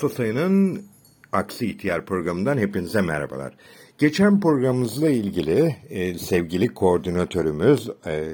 Ağustos ayının Aksi İhtiyar programından hepinize merhabalar. Geçen programımızla ilgili e, sevgili koordinatörümüz e,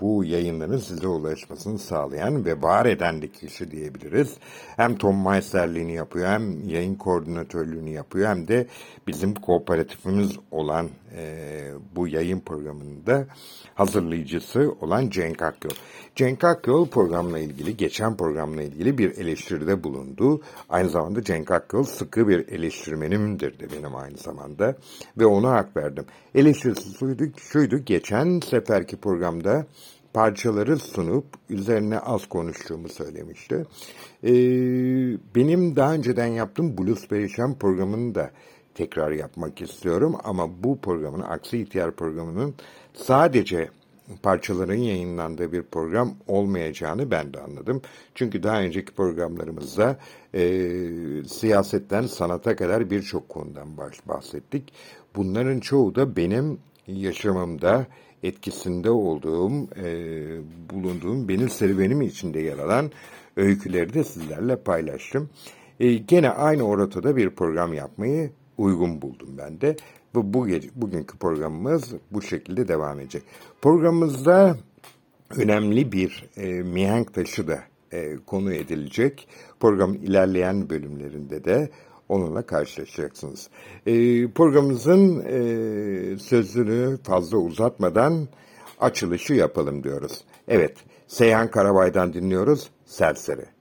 bu yayınların size ulaşmasını sağlayan ve var eden de kişi diyebiliriz. Hem Tom Meisterliğini yapıyor hem yayın koordinatörlüğünü yapıyor hem de bizim kooperatifimiz olan e, bu yayın programında hazırlayıcısı olan Cenk Akyol. Cenk Akyol programla ilgili, geçen programla ilgili bir eleştiride bulundu. Aynı zamanda Cenk Akyol sıkı bir eleştirmenimdir de benim aynı zamanda ve ona hak verdim. Eleştirisi şuydu, şuydu geçen seferki programda parçaları sunup üzerine az konuştuğumu söylemişti. Ee, benim daha önceden yaptığım Blues Perişan programını da tekrar yapmak istiyorum ama bu programın, Aksi İhtiyar programının sadece parçaların yayınlandığı bir program olmayacağını ben de anladım. Çünkü daha önceki programlarımızda e, siyasetten sanata kadar birçok konudan bahsettik. Bunların çoğu da benim yaşamımda etkisinde olduğum, e, bulunduğum, benim serüvenim içinde yer alan öyküleri de sizlerle paylaştım. E, gene aynı ortada bir program yapmayı uygun buldum ben de. Ve bu gece, bugünkü programımız bu şekilde devam edecek. Programımızda önemli bir e, mihenk taşı da e, konu edilecek. Programın ilerleyen bölümlerinde de onunla karşılaşacaksınız. E, programımızın e, sözünü fazla uzatmadan açılışı yapalım diyoruz. Evet, Seyhan Karabay'dan dinliyoruz Serseri.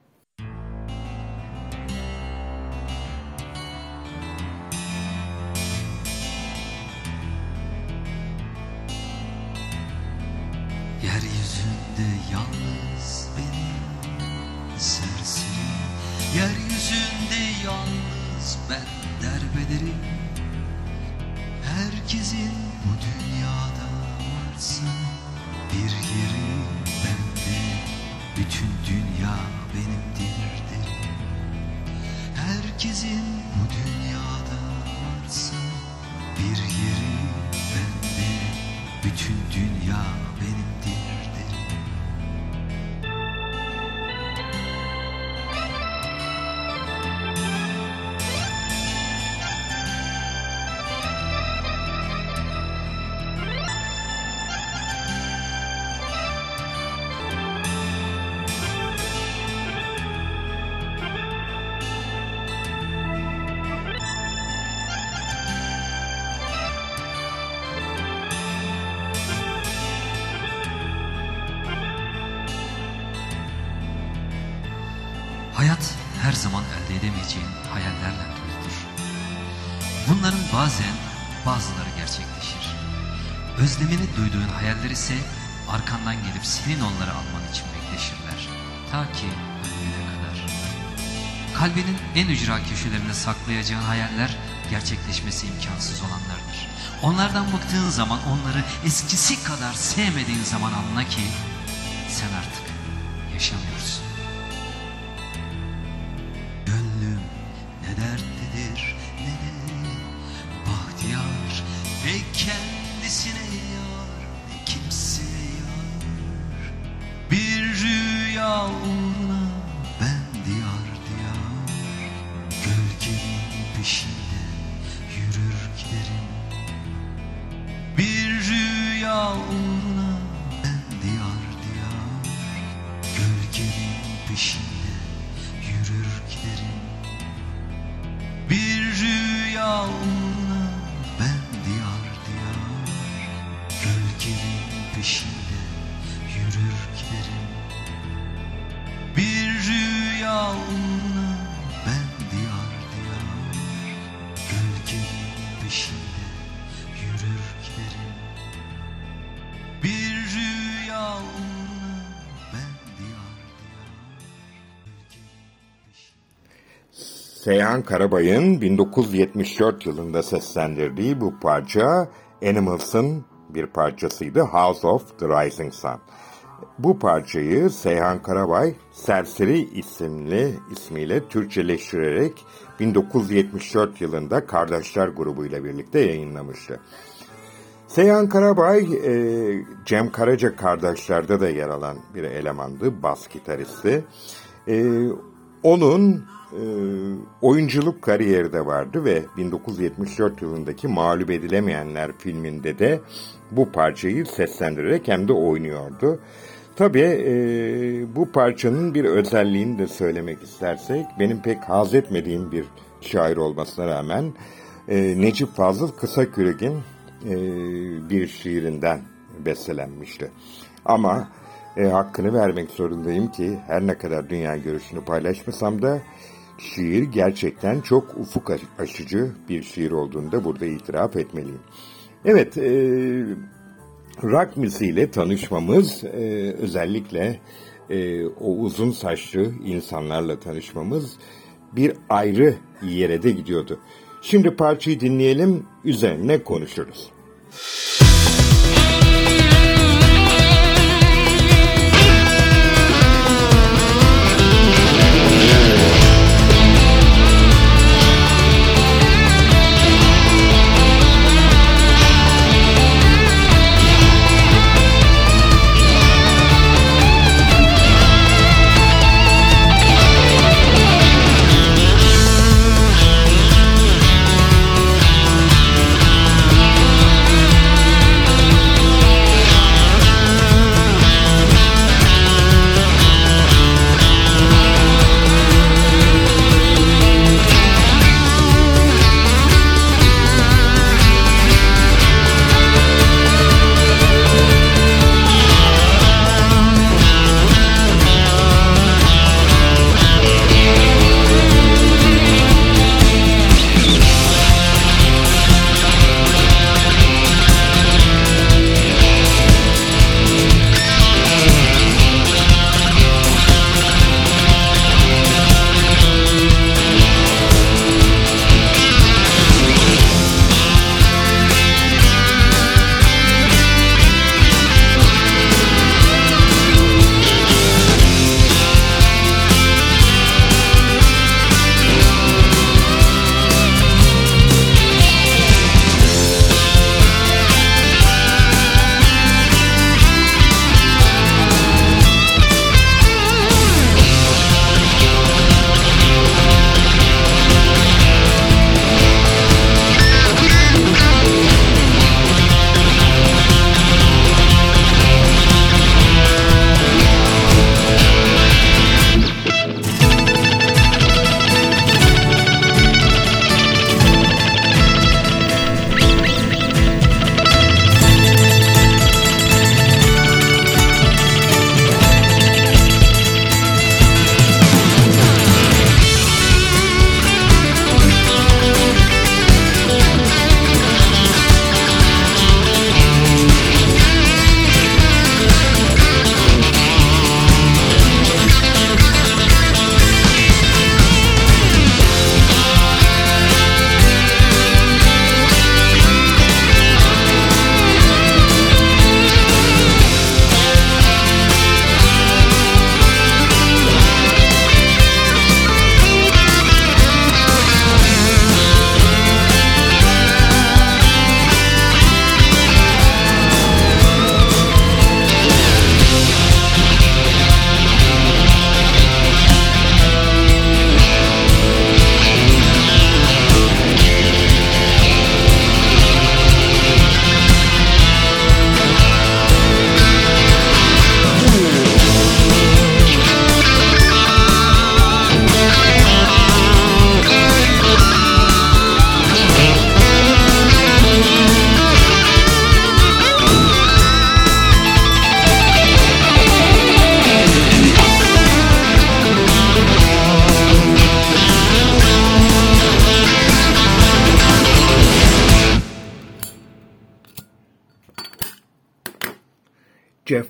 Gerçekleşir. Özlemini duyduğun hayaller ise arkandan gelip senin onları alman için bekleşirler. Ta ki ölümüne kadar. Kalbinin en ücra köşelerinde saklayacağın hayaller gerçekleşmesi imkansız olanlardır. Onlardan bıktığın zaman onları eskisi kadar sevmediğin zaman anla ki sen artık yaşamıyorsun. Gönlüm ne dertlidir Ne kendisine yar ne kimseye yar Bir rüya uğruna ben diyar diyar Gölgenin peşinde Seyhan Karabay'ın 1974 yılında seslendirdiği bu parça Animals'ın bir parçasıydı House of the Rising Sun. Bu parçayı Seyhan Karabay Serseri isimli ismiyle Türkçeleştirerek 1974 yılında Kardeşler grubuyla birlikte yayınlamıştı. Seyhan Karabay, e, Cem Karaca kardeşlerde de yer alan bir elemandı, bas gitaristi. E, onun e, oyunculuk kariyeri de vardı ve 1974 yılındaki Mağlup Edilemeyenler filminde de bu parçayı seslendirerek hem de oynuyordu. Tabii e, bu parçanın bir özelliğini de söylemek istersek, benim pek haz etmediğim bir şair olmasına rağmen e, Necip Fazıl Kısakürek'in e, bir şiirinden bestelenmişti. Ama e, hakkını vermek zorundayım ki her ne kadar dünya görüşünü paylaşmasam da şiir gerçekten çok ufuk aşıcı bir şiir olduğunu da burada itiraf etmeliyim. Evet, e, rock müziğiyle tanışmamız e, özellikle e, o uzun saçlı insanlarla tanışmamız bir ayrı yere de gidiyordu. Şimdi parçayı dinleyelim, üzerine konuşuruz. Jeff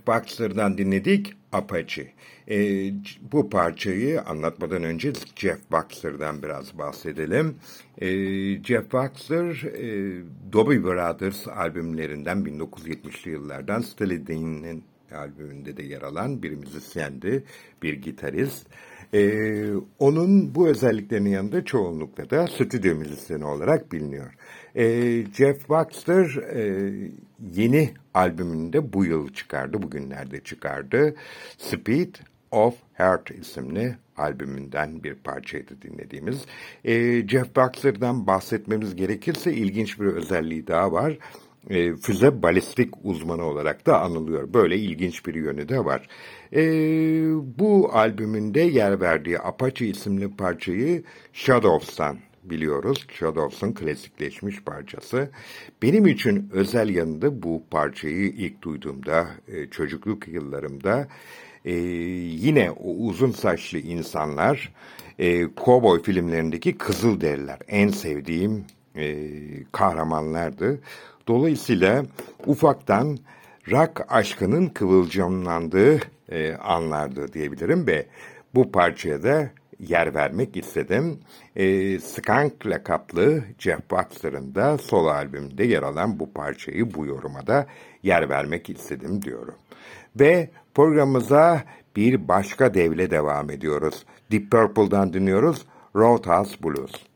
Baxter'dan dinledik Apache. C- bu parçayı anlatmadan önce Jeff Baxter'dan biraz bahsedelim. Ee, Jeff Baxter, e, Doobie Brothers albümlerinden 1970'li yıllardan Steely Dan'in albümünde de yer alan bir müzisyendi, bir gitarist. Ee, onun bu özelliklerinin yanında çoğunlukla da stüdyo müzisyeni olarak biliniyor. Ee, Jeff Baxter e, yeni albümünü de bu yıl çıkardı, bugünlerde çıkardı. Speed of Heart isimli albümünden bir parçaydı dinlediğimiz. Ee, Jeff Baxter'dan bahsetmemiz gerekirse ilginç bir özelliği daha var e, füze balistik uzmanı olarak da anılıyor. Böyle ilginç bir yönü de var. E, bu albümünde yer verdiği Apache isimli parçayı Shadows'tan biliyoruz. Shadows'un klasikleşmiş parçası. Benim için özel yanında bu parçayı ilk duyduğumda e, çocukluk yıllarımda e, yine o uzun saçlı insanlar e, kovboy filmlerindeki Kızılderililer en sevdiğim e, kahramanlardı. Dolayısıyla ufaktan rock aşkının kıvılcımlandığı anlardı diyebilirim ve bu parçaya da yer vermek istedim. E, Skunk lakaplı Jeff Baxter'ın da solo albümünde yer alan bu parçayı bu yoruma da yer vermek istedim diyorum. Ve programımıza bir başka devle devam ediyoruz. Deep Purple'dan dinliyoruz Roadhouse Blues.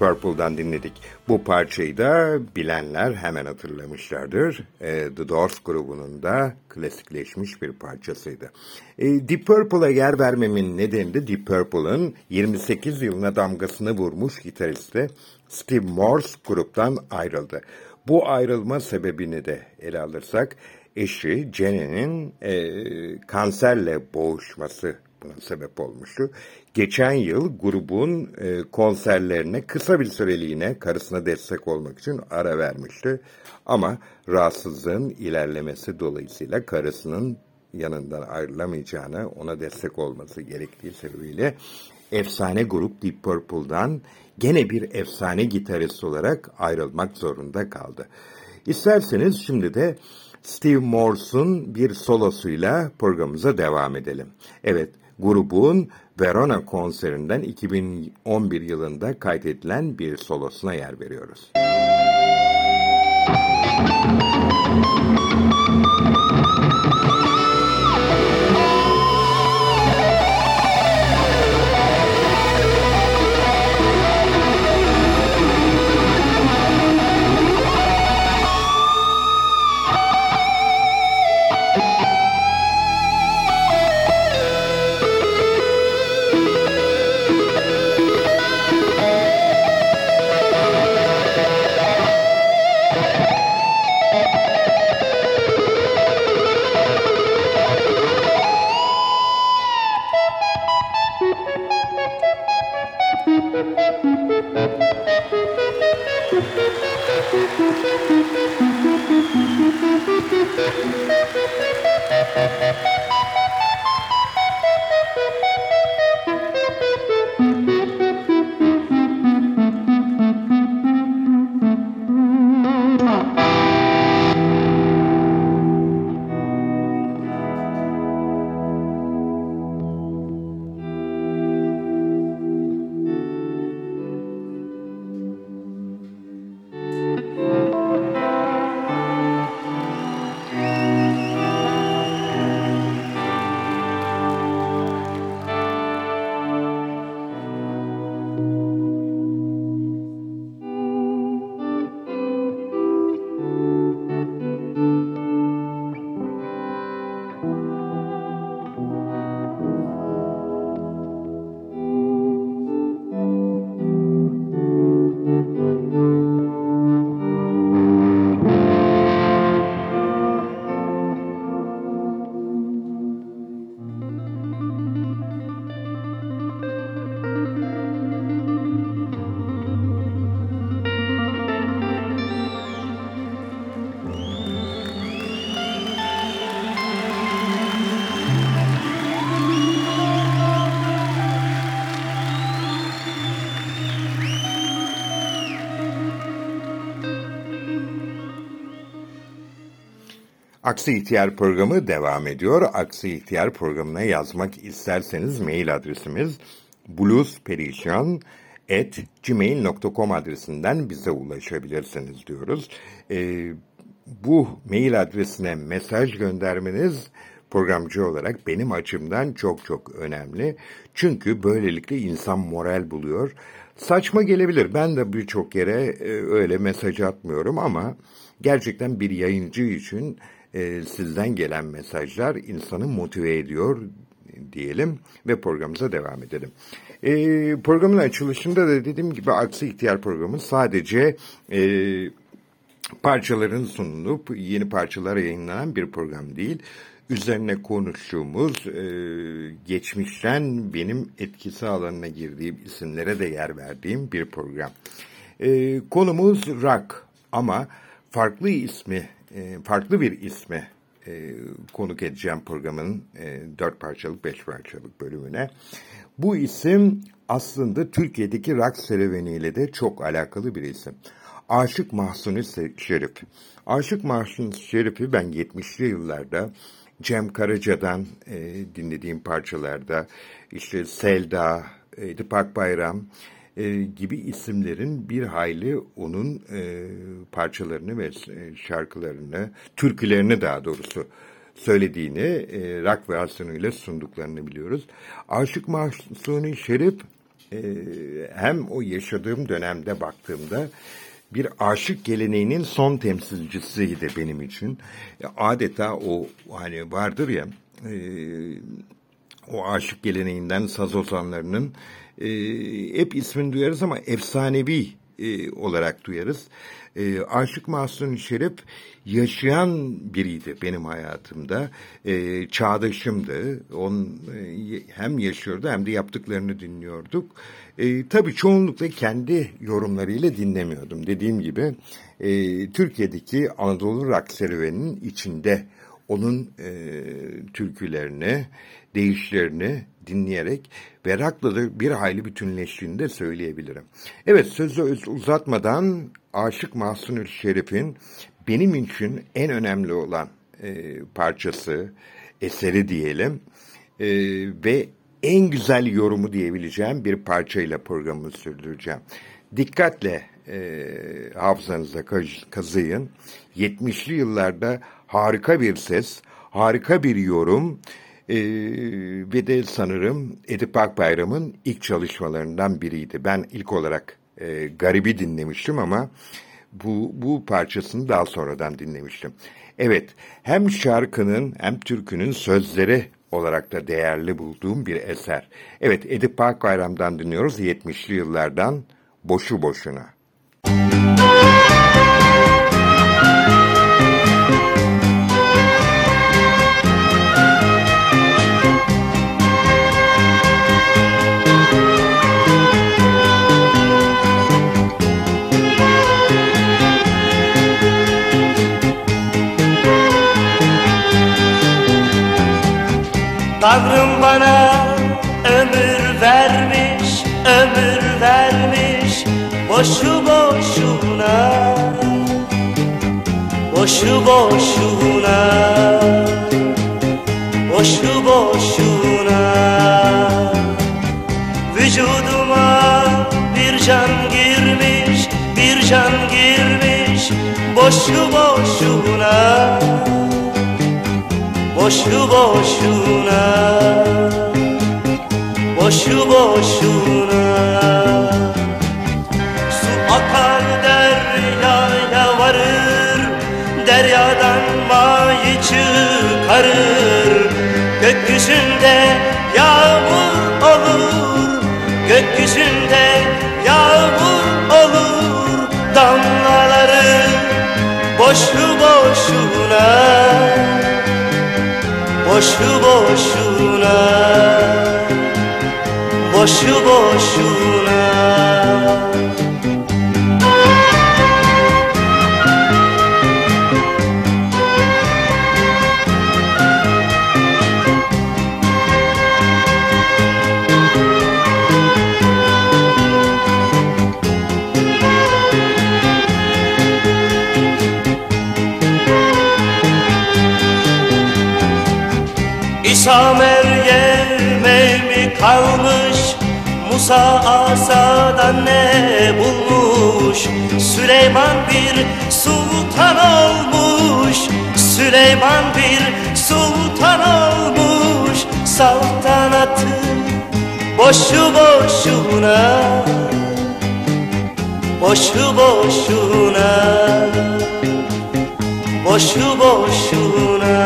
Purple'dan dinledik. Bu parçayı da bilenler hemen hatırlamışlardır. E, The Doors grubunun da klasikleşmiş bir parçasıydı. E, Deep Purple'a yer vermemin nedeni de Deep Purple'ın 28 yılına damgasını vurmuş gitaristi Steve Morse gruptan ayrıldı. Bu ayrılma sebebini de ele alırsak eşi Jenny'nin e, kanserle boğuşması buna sebep olmuştu. Geçen yıl grubun e, konserlerine kısa bir süreliğine karısına destek olmak için ara vermişti. Ama rahatsızlığın ilerlemesi dolayısıyla karısının yanından ayrılamayacağını, ona destek olması gerektiği sebebiyle efsane grup Deep Purple'dan gene bir efsane gitarist olarak ayrılmak zorunda kaldı. İsterseniz şimdi de Steve Morse'un bir solosuyla programımıza devam edelim. Evet, grubun Verona konserinden 2011 yılında kaydedilen bir solosuna yer veriyoruz. Aksi İhtiyar programı devam ediyor. Aksi İhtiyar programına yazmak isterseniz mail adresimiz bluesperişan@gmail.com adresinden bize ulaşabilirsiniz diyoruz. Ee, bu mail adresine mesaj göndermeniz programcı olarak benim açımdan çok çok önemli. Çünkü böylelikle insan moral buluyor. Saçma gelebilir. Ben de birçok yere e, öyle mesaj atmıyorum ama gerçekten bir yayıncı için e, sizden gelen mesajlar insanı motive ediyor diyelim ve programımıza devam edelim. E, programın açılışında da dediğim gibi Aksi İhtiyar programı sadece e, parçaların sunulup yeni parçalar yayınlanan bir program değil. Üzerine konuştuğumuz e, geçmişten benim etkisi alanına girdiğim isimlere de yer verdiğim bir program. E, konumuz rock ama farklı ismi, e, farklı bir isme e, konuk edeceğim programın e, dört parçalık, beş parçalık bölümüne. Bu isim aslında Türkiye'deki rock serüveniyle de çok alakalı bir isim. Aşık Mahsuni Şerif. Aşık Mahsuni Şerif'i ben 70'li yıllarda Cem Karaca'dan e, dinlediğim parçalarda işte Selda, Edip Akbayram e, gibi isimlerin bir hayli onun e, parçalarını ve e, şarkılarını, türkülerini daha doğrusu söylediğini, e, rock versiyonuyla sunduklarını biliyoruz. Aşık Mahsuni Şerif e, hem o yaşadığım dönemde baktığımda bir aşık geleneğinin son temsilcisiydi benim için. E, Adeta o hani vardır ya e, o aşık geleneğinden saz ozanlarının e, hep ismini duyarız ama efsanevi e, olarak duyarız. E, Aşık Mahsuni Şerif yaşayan biriydi benim hayatımda. E, çağdaşımdı. Onun e, hem yaşıyordu hem de yaptıklarını dinliyorduk. E, tabii çoğunlukla kendi yorumlarıyla dinlemiyordum. Dediğim gibi e, Türkiye'deki Anadolu rock serüveninin içinde onun e, türkülerini, deyişlerini dinleyerek ve rock'la da bir hayli bütünleştiğini de söyleyebilirim. Evet sözü öz- uzatmadan Aşık Mahsuni Şerif'in benim için en önemli olan e, parçası, eseri diyelim e, ve en güzel yorumu diyebileceğim bir parçayla programımı sürdüreceğim. Dikkatle e, hafızanıza kaz- kazıyın. 70'li yıllarda harika bir ses, harika bir yorum e, ve de sanırım Edip Akbayram'ın ilk çalışmalarından biriydi. Ben ilk olarak e, Garibi dinlemiştim ama bu, bu parçasını daha sonradan dinlemiştim. Evet, hem şarkının hem türkünün sözleri olarak da değerli bulduğum bir eser. Evet, Edip Akbayram'dan dinliyoruz 70'li yıllardan Boşu Boşuna. Tanrım bana ömür vermiş, ömür vermiş. Boşu boşuna, boşu boşuna Boşu boşuna. Vücuduma bir can girmiş, bir can girmiş. Boşu boşuna Boşu boşuna. Boşu boşuna. Su akar deryaya varır. Deryadan mayı çıkarır. Gökyüzünde yağmur olur. Gökyüzünde yağmur olur. Damlaları boşu boşuna Boşu boşuna. Boşu boşuna İsa Meryem'e mi kalmış? Musa Asa'dan ne bulmuş? Süleyman bir sultan olmuş. Süleyman bir sultan olmuş. Saltanatı boşu boşuna Boşu boşuna Boşu boşuna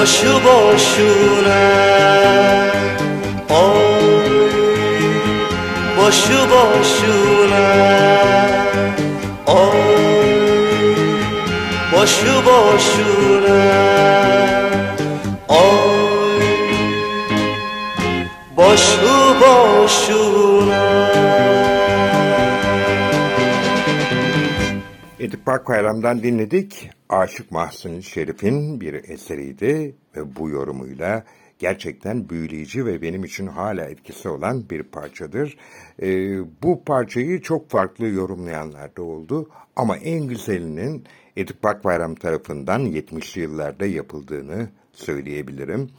boşu boşuna. Oy boşu boşuna. Oy boşu boşuna. Oy boşu boşuna Edip Akbayram'dan dinledik. Aşık Mahsuni Şerif'in bir eseriydi ve bu yorumuyla gerçekten büyüleyici ve benim için hala etkisi olan bir parçadır. Ee, bu parçayı çok farklı yorumlayanlar da oldu ama en güzelinin Edip Akbayram tarafından 70'li yıllarda yapıldığını söyleyebilirim.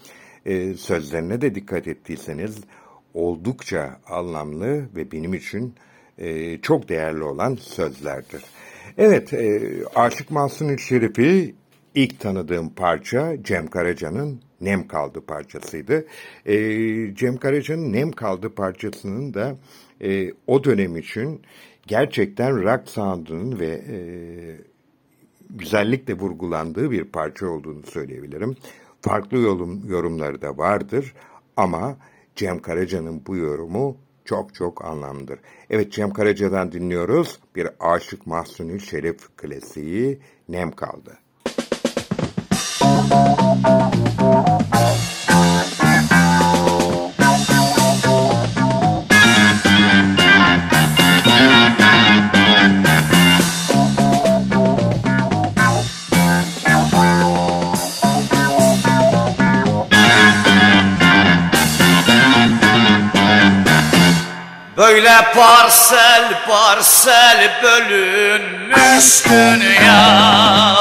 Ee, sözlerine de dikkat ettiyseniz oldukça anlamlı ve benim için e, çok değerli olan sözlerdir. Evet, e, Aşık Mahsuni Şerif'i ilk tanıdığım parça Cem Karaca'nın Nem Kaldı parçasıydı. E, Cem Karaca'nın Nem Kaldı parçasının da e, o dönem için gerçekten rock sound'unun ve e, güzellikle vurgulandığı bir parça olduğunu söyleyebilirim. Farklı yorum, yorumları da vardır ama Cem Karaca'nın bu yorumu çok çok anlamlıdır. Evet Cem Karaca'dan dinliyoruz. Bir Aşık Mahsuni Şerif klasiği Nem Kaldı. Böyle parsel parsel bölünmüş dünya.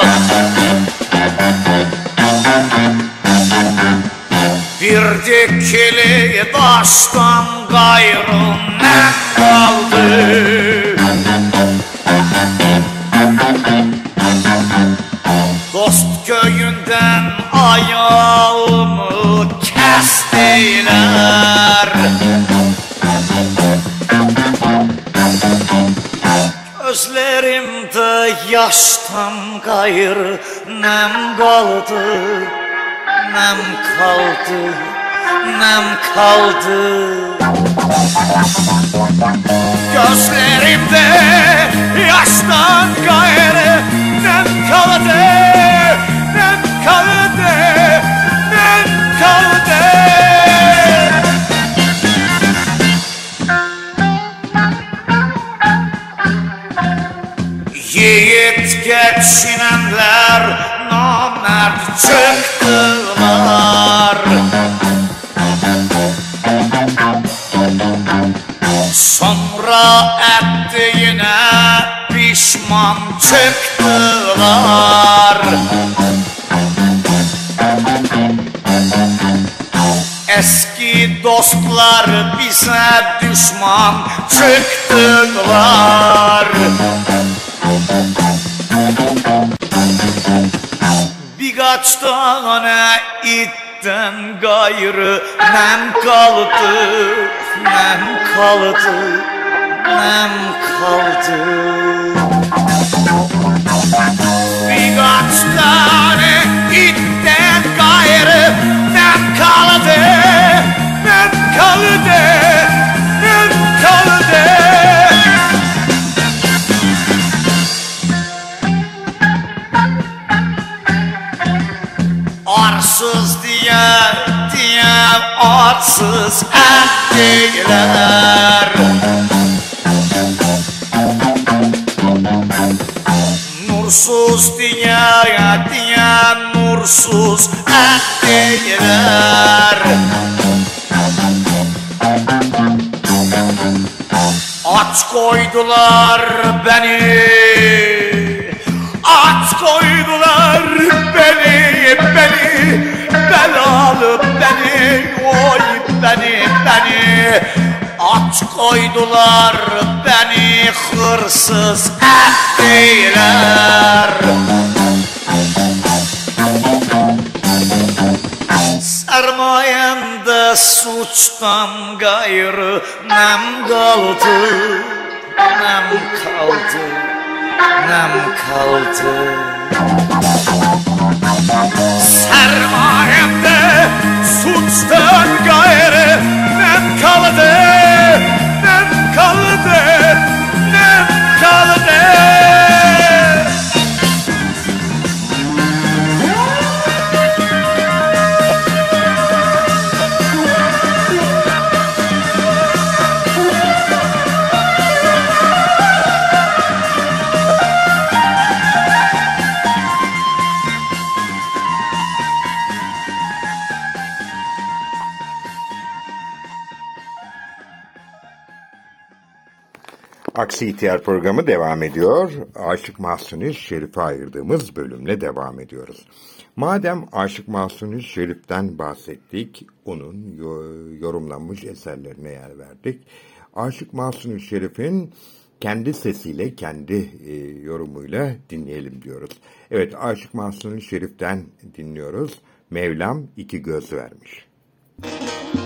Bir dikili taştan gayrı ne kaldı. Dost köyünden ayağımı kestiler yaştan gayrı nem kaldı Nem kaldı, nem kaldı. Gözlerimde yaştan gayrı nem kaldı Nem kaldı, nem kaldı geçinenler namert çıktılar. Sonra ettiğine pişman çıktılar. Eski dostlar bize düşman çıktılar Birkaç tane itten gayrı nem kaldı, nem kaldı, nem kaldı. Ettiler Nursuz diye diye nursuz ettiler Aç koydular beni Aç koydular beni beni Belalı beni beni. Aç koydular beni hırsız ettiler Sermayemde suçtan gayrı nem kaldı Nem kaldı, nem kaldı. Sermayemde suçtan gayrı nem kaldı Nem kaldı, nem Aksi İhtiyar programı devam ediyor. Aşık Mahsuni Şerif'e ayırdığımız bölümle devam ediyoruz. Madem Aşık Mahsuni Şerif'ten bahsettik, onun yo- yorumlanmış eserlerine yer verdik. Aşık Mahsuni Şerif'in kendi sesiyle, kendi e, yorumuyla dinleyelim diyoruz. Evet, Aşık Mahsuni Şerif'ten dinliyoruz. Mevlam iki göz vermiş. Mevla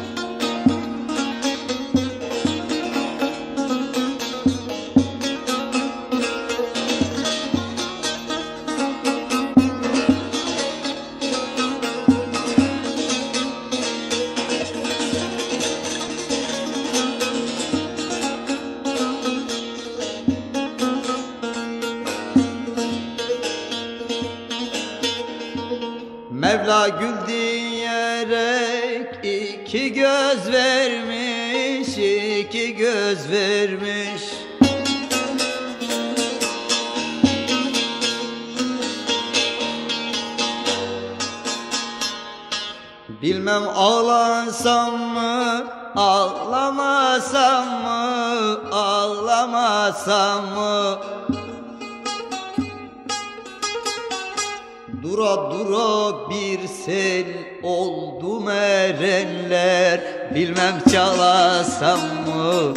çalasam mı,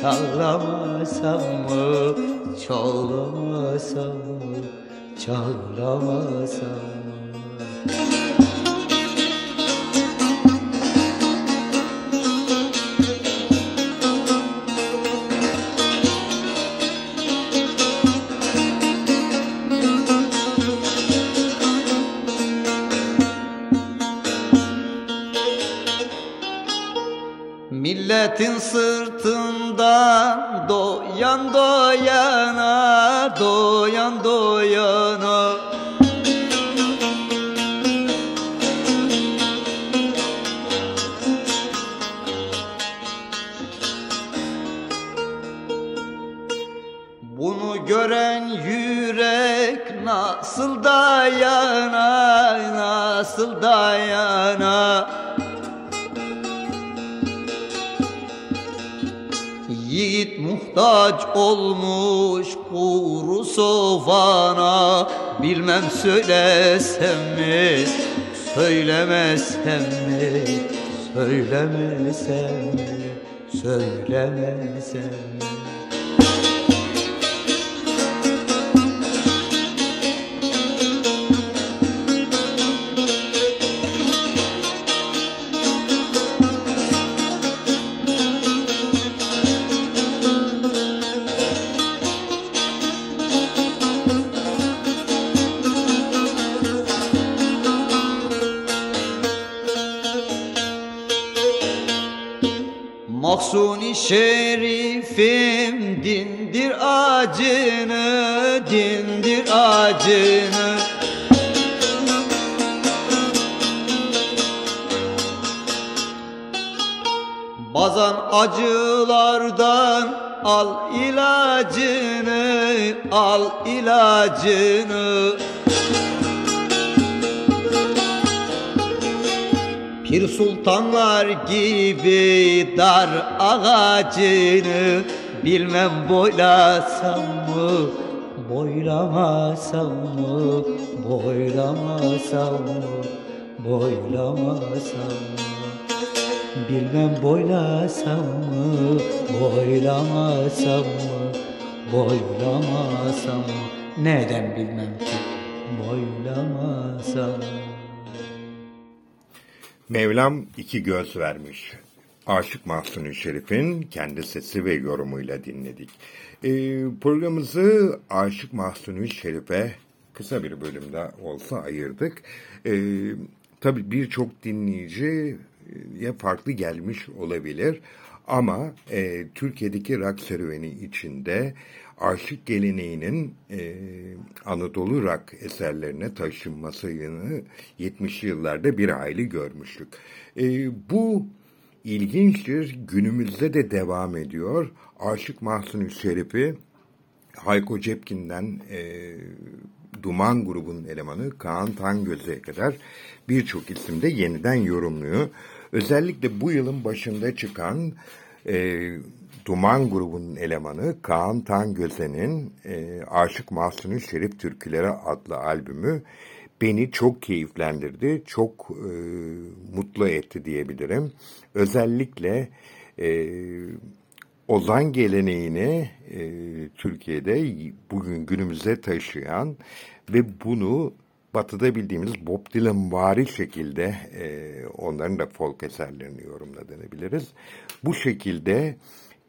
çalamasam mı Çalamasam mı, çalamasam mı Milletin sırtından doyan doyana, Bilmem söylesem mi, söylemesem mi Söylemesem mi, söylemesem mi Pir sultanlar gibi dar ağacını Bilmem boylasam mı, boylamasam mı Boylamasam mı, boylamasam mı? Bilmem boylasam mı, boylamasam mı Boylamasam mı, neden bilmem ki? Boylamasam mı Mevlam iki göz vermiş. Aşık Mahsuni Şerif'in kendi sesi ve yorumuyla dinledik. Ee, programımızı Aşık Mahsuni Şerif'e kısa bir bölümde olsa ayırdık. Ee, tabii birçok dinleyiciye farklı gelmiş olabilir. Ama e, Türkiye'deki rock serüveni içinde aşık geleneğinin e, Anadolu rock eserlerine taşınmasını 70'li yıllarda bir hayli görmüştük. E, bu ilginçtir. Günümüzde de devam ediyor. Aşık Mahsuni Şerif'i Hayko Cepkin'den e, Duman grubunun elemanı Kaan Tangöz'e kadar birçok isimde yeniden yorumluyor. Özellikle bu yılın başında çıkan e, Duman grubunun elemanı Kaan Tangöze'nin e, Aşık Mahsuni Şerif Türküleri adlı albümü beni çok keyiflendirdi, çok e, mutlu etti diyebilirim. Özellikle e, ozan geleneğini e, Türkiye'de bugün günümüze taşıyan ve bunu batıda bildiğimiz Bob Dylan vari şekilde e, onların da folk eserlerini yorumlanabiliriz. Bu şekilde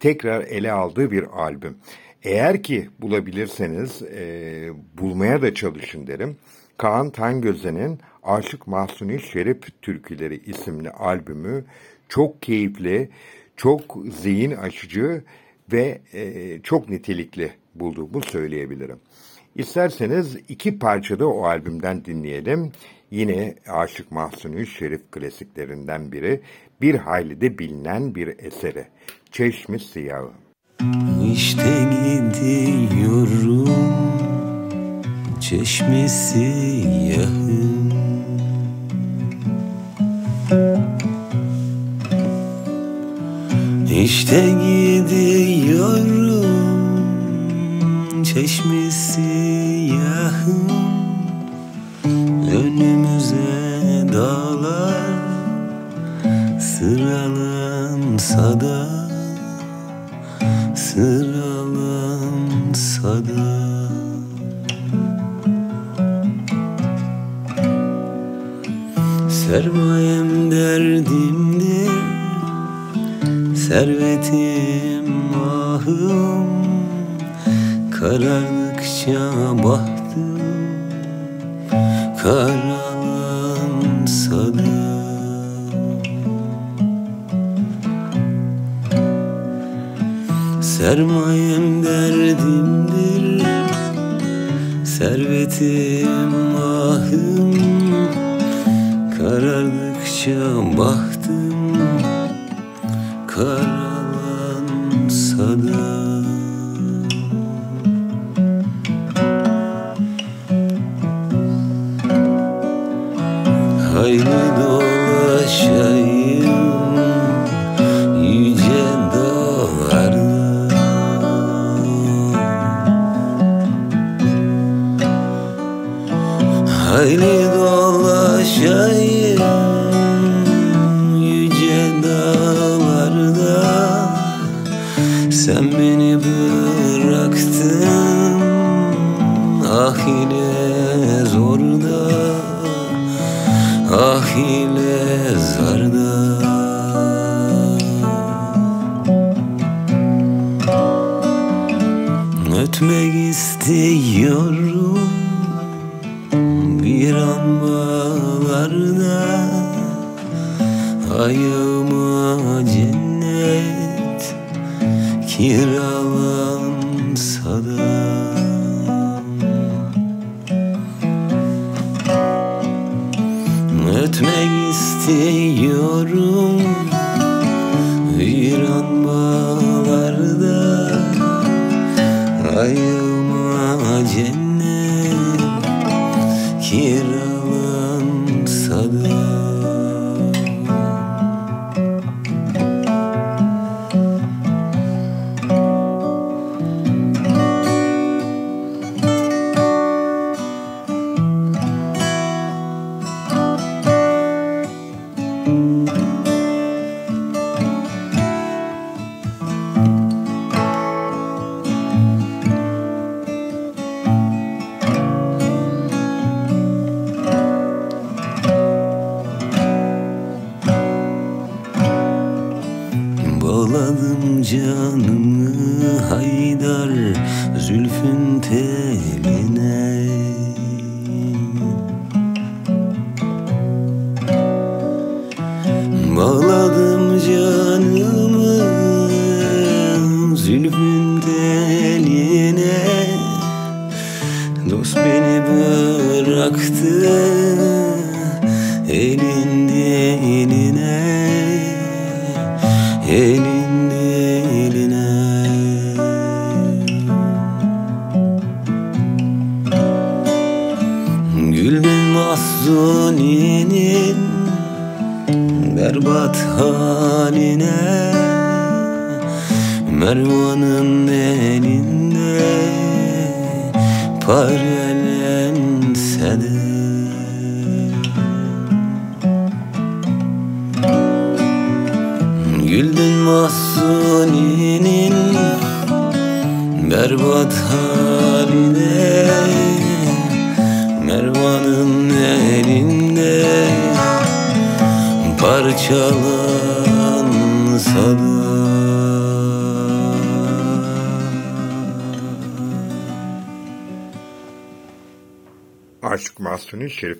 tekrar ele aldığı bir albüm. Eğer ki bulabilirseniz e, bulmaya da çalışın derim. Kaan Tangöze'nin Aşık Mahsuni Şerif Türküleri isimli albümü çok keyifli, çok zihin açıcı ve e, çok nitelikli bulduğumu söyleyebilirim. İsterseniz iki parçada o albümden dinleyelim. Yine Aşık Mahsuni Şerif klasiklerinden biri, bir hayli de bilinen bir eseri. Çeşmi Siyahı. İşte gidiyorum çeşmesi yahım İşte gidiyorum çeşmesi yahım Önümüze dağlar sıralansa da sıralansa da Sermayem derdimdir Servetim ahım Karardıkça bahtım Karalansa Sermayem derdimdir. Servetim ahım. Karardıkça bahtım. Karalansa da. Hayli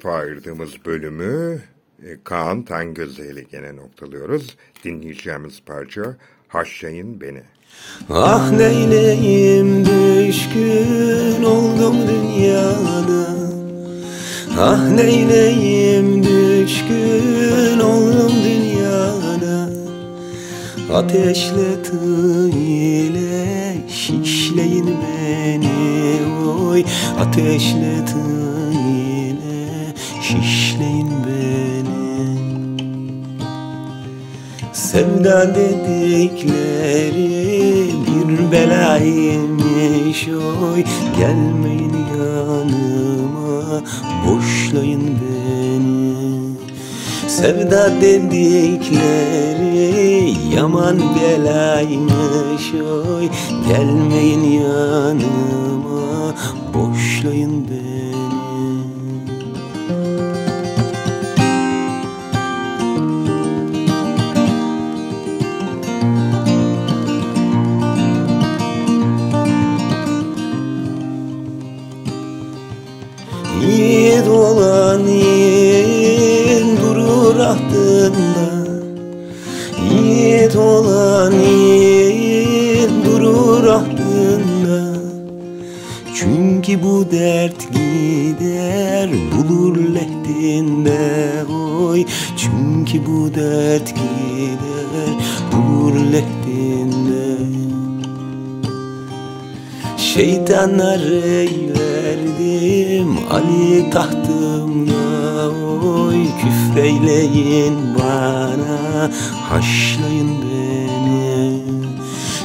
Şerif'e ayırdığımız bölümü e, Kaan Tangöze ile gene noktalıyoruz. Dinleyeceğimiz parça Haşlayın Beni. Ah neyleyim düşkün oldum dünyada Ah neyleyim düşkün oldum dünyada Ateşle tığ ile şişleyin beni oy Ateşle dedikleri bir belaymış oy Gelmeyin yanıma. Boşlayın beni. Sevda dedikleri yaman belaymış. Oy Gelmeyin yanıma. Boşlayın beni ahtında Yiğit olan yiğit durur ahtında Çünkü bu dert gider bulur lehdinde oy. Çünkü bu dert gider bulur lehdinde Şeytana rey verdim Ali tahtımda oy. Küfreyleyin bana Haşlayın beni.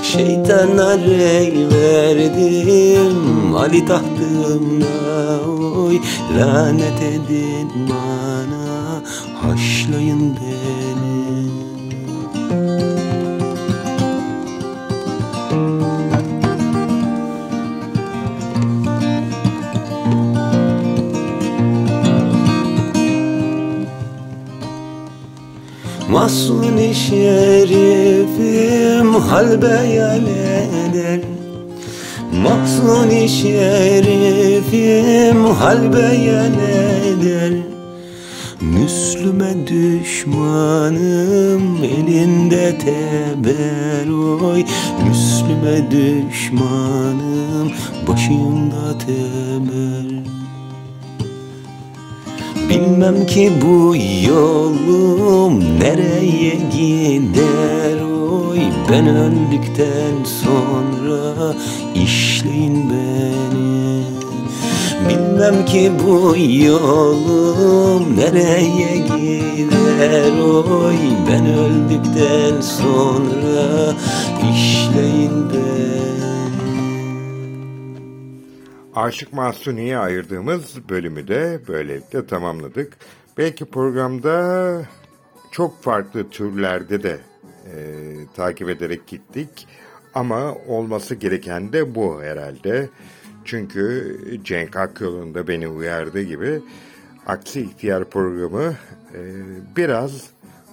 Şeytana rey verdim Ali tahtımda oy. Lanet edin bana Haşlayın beni Mahsuni şerifim hal beyan eder Mahsuni şerifim hal beyan eder Müslüme düşmanım elinde teber oy. Müslüme düşmanım başımda teber Bilmem ki bu yolum nereye gider. Oy Ben öldükten sonra işleyin beni. Bilmem ki bu yolum nereye gider. Oy Ben öldükten sonra işleyin beni Aşık Mahsuni'ye ayırdığımız bölümü de böylelikle tamamladık. Belki programda çok farklı türlerde de e, takip ederek gittik. Ama olması gereken de bu herhalde. Çünkü Cenk Akyol'un da beni uyardığı gibi Aksi İhtiyar programı e, biraz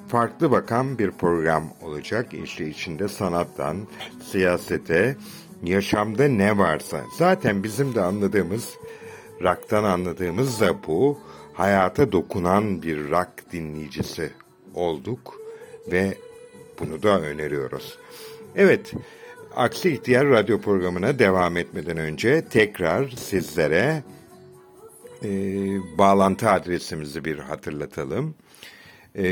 farklı bakan bir program olacak. İşte içinde sanattan, siyasete, yaşamda ne varsa. Zaten bizim de anladığımız, rock'tan anladığımız da bu. Hayata dokunan bir rock dinleyicisi olduk ve bunu da öneriyoruz. Evet, Aksi İhtiyar Radyo programına devam etmeden önce tekrar sizlere e, bağlantı adresimizi bir hatırlatalım. E,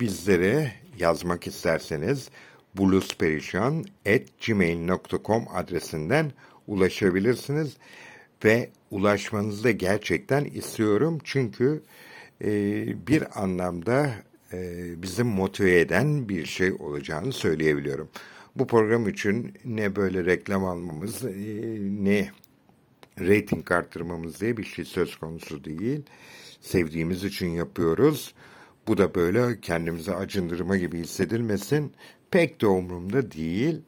bizlere yazmak isterseniz bulusperişan.gmail.com adresinden ulaşabilirsiniz ve ulaşmanızı da gerçekten istiyorum çünkü e, bir anlamda e, bizi motive eden bir şey olacağını söyleyebiliyorum. Bu program için ne böyle reklam almamız e, ne rating arttırmamız diye bir şey söz konusu değil. Sevdiğimiz için yapıyoruz. Bu da böyle kendimize acındırma gibi hissedilmesin. Pek de umurumda değil.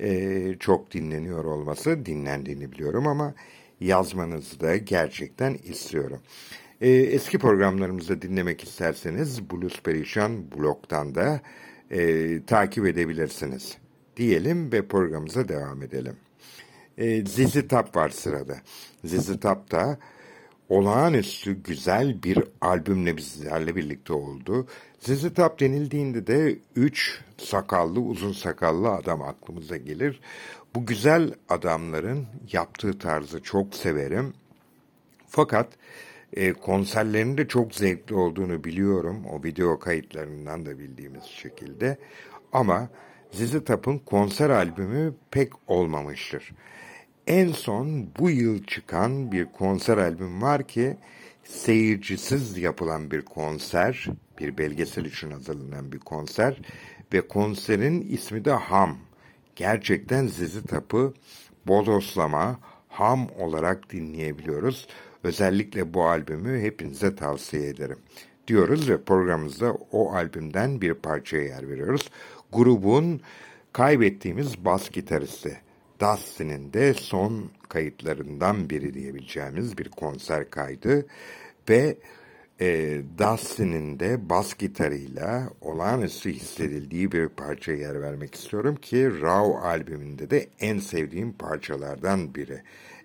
Ee, çok dinleniyor olması dinlendiğini biliyorum ama yazmanızı da gerçekten istiyorum. Ee, eski programlarımızı dinlemek isterseniz Blues Perişan blogdan da e, takip edebilirsiniz. Diyelim ve programımıza devam edelim. Ee, Zizi Tap var sırada. Zizi Tap da olağanüstü güzel bir albümle bizlerle birlikte oldu. Zizi Top denildiğinde de üç sakallı, uzun sakallı adam aklımıza gelir. Bu güzel adamların yaptığı tarzı çok severim. Fakat e, konserlerinin de çok zevkli olduğunu biliyorum. O video kayıtlarından da bildiğimiz şekilde. Ama Zizi Top'un konser albümü pek olmamıştır. En son bu yıl çıkan bir konser albüm var ki seyircisiz yapılan bir konser, bir belgesel için hazırlanan bir konser ve konserin ismi de Ham. Gerçekten Zizi Tap'ı bodoslama, ham olarak dinleyebiliyoruz. Özellikle bu albümü hepinize tavsiye ederim. Diyoruz ve programımızda o albümden bir parçaya yer veriyoruz. Grubun kaybettiğimiz bas gitaristi Dustin'in de son kayıtlarından biri diyebileceğimiz bir konser kaydı ve e, Dustin'in de bas gitarıyla olağanüstü hissedildiği bir parçaya yer vermek istiyorum ki Raw albümünde de en sevdiğim parçalardan biri.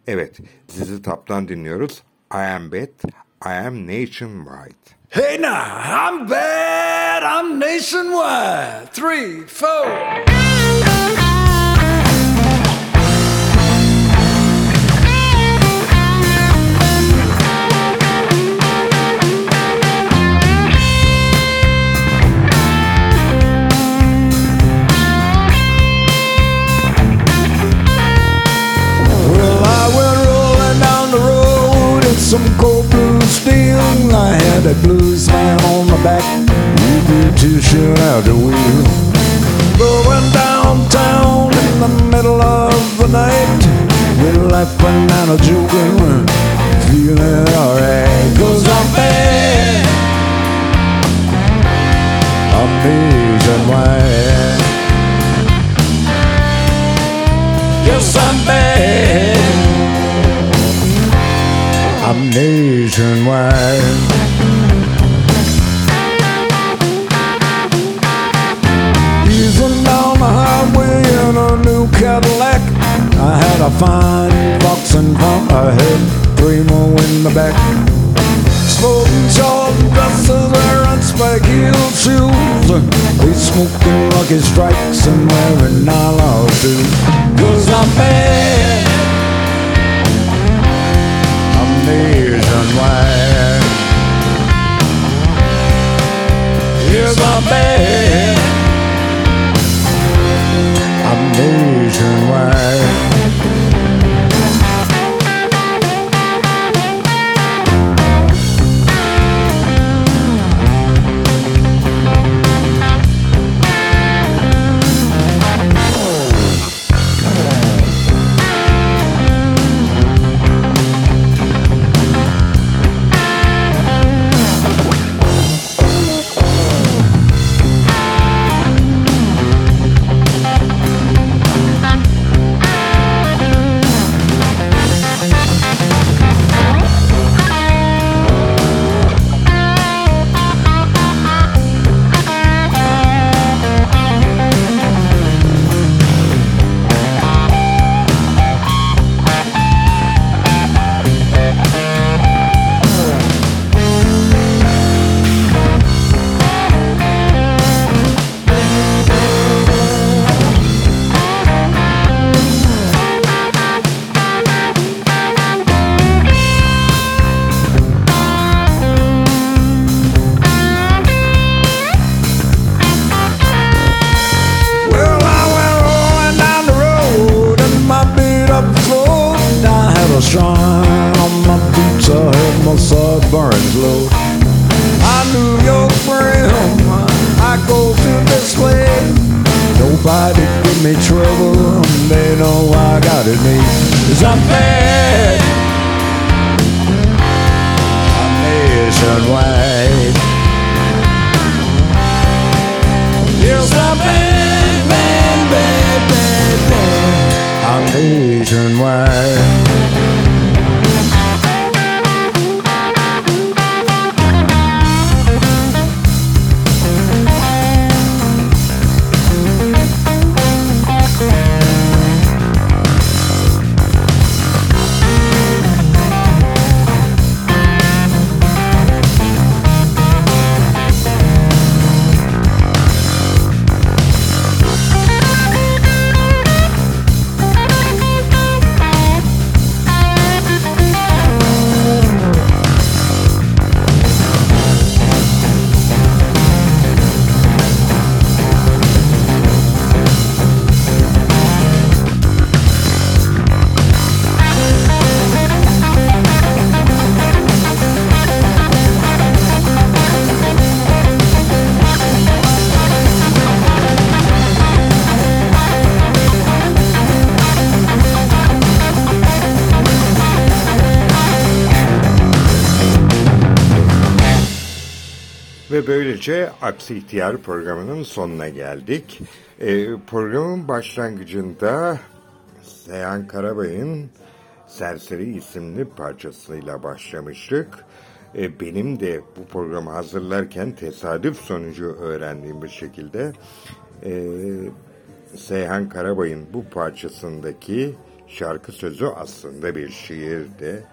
Evet, Zizi Tap'tan dinliyoruz. I am bad, I am nationwide. Hey now, I'm bad, I'm nationwide. Three, four. Some cold blue steel. I had a blues man on my back, repetition out the wheel. Going downtown in the middle of the night, we're laughing and joking, feeling alright. Cause I'm bad, I'm nationwide. Yes, I'm bad. I'm nationwide. Easing down the highway in a new Cadillac. I had a fine box in front, I had three more in the back. Smoking short dresses, wearing spike heel shoes. They smoking lucky strikes and wearing nylon shoes. Cause I'm bad. I'm nationwide. Yes, I'm bad. I'm nationwide. Well, Aksi İhtiyar programının sonuna geldik. Ee, programın başlangıcında Seyhan Karabay'ın Serseri isimli parçasıyla başlamıştık. Ee, benim de bu programı hazırlarken tesadüf sonucu öğrendiğim bir şekilde e, Seyhan Karabay'ın bu parçasındaki şarkı sözü aslında bir şiirdi.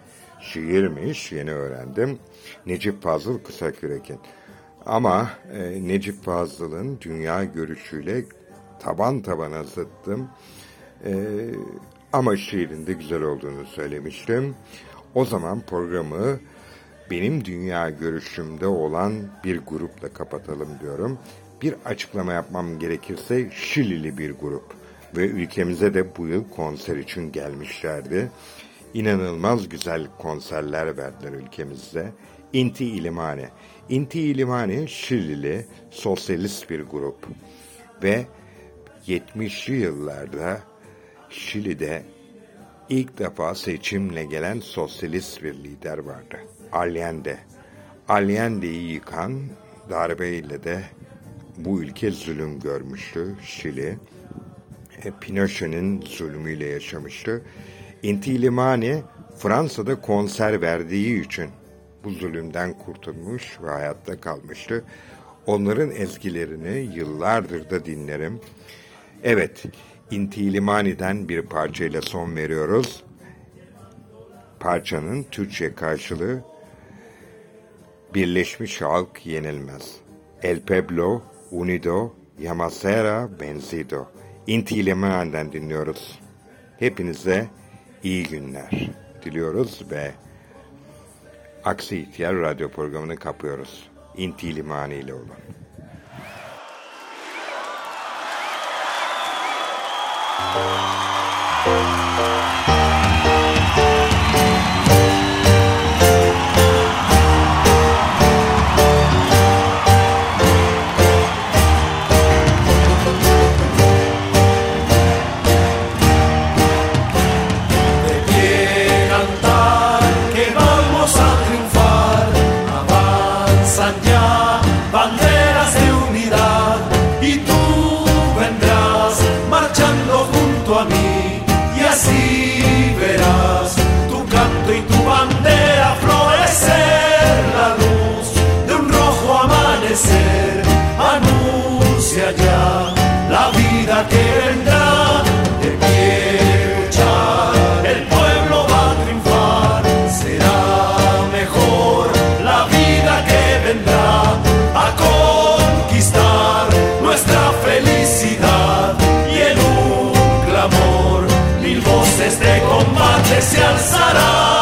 Şiirmiş, yeni öğrendim. Necip Fazıl Kısakürek'in. Ama e, Necip Fazıl'ın dünya görüşüyle taban tabana zıttım. E, ama şiirin de güzel olduğunu söylemiştim. O zaman programı benim dünya görüşümde olan bir grupla kapatalım diyorum. Bir açıklama yapmam gerekirse Şilili bir grup ve ülkemize de bu yıl konser için gelmişlerdi. İnanılmaz güzel konserler verdiler ülkemizde. Inti İlimani. Inti İlimani Şilili sosyalist bir grup ve 70'li yıllarda Şili'de ilk defa seçimle gelen sosyalist bir lider vardı. Allende. Allende'yi yıkan darbeyle de bu ülke zulüm görmüştü Şili. E, Pinochet'in zulmüyle yaşamıştı. Inti Limani Fransa'da konser verdiği için bu zulümden kurtulmuş ve hayatta kalmıştı. Onların ezgilerini yıllardır da dinlerim. Evet, Inti Limani'den bir parçayla son veriyoruz. Parçanın Türkçe karşılığı Birleşmiş Halk Yenilmez. El Pueblo Unido Yamasera Benzido. Inti Limani'den dinliyoruz. Hepinize iyi günler diliyoruz ve Aksi İhtiyar Radyo programını kapıyoruz. İnti Limani ile olun. que felicidad y en un clamor mil voces de combate se alzarán.